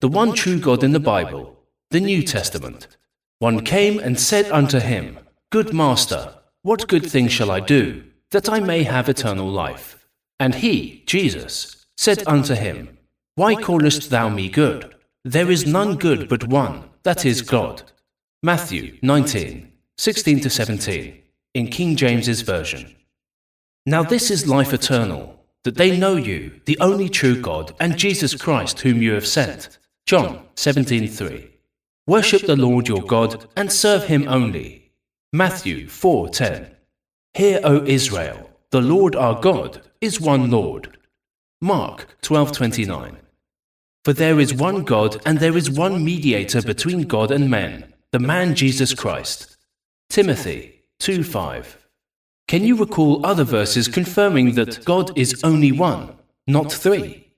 the one true God in the Bible, the New Testament. One came and said unto him, Good Master, what good thing shall I do, that I may have eternal life? And he, Jesus, said unto him, Why callest thou me good? There is none good but one, that is God. Matthew 19, 16 to 17, in King James's Version. Now this is life eternal, that they know you, the only true God, and Jesus Christ, whom you have sent. John 17:3. Worship the Lord your God and serve him only. Matthew 4:10. Hear, O Israel, the Lord our God is one Lord. Mark 12:29. For there is one God and there is one mediator between God and men, the man Jesus Christ. Timothy 2:5. Can you recall other verses confirming that God is only one, not three?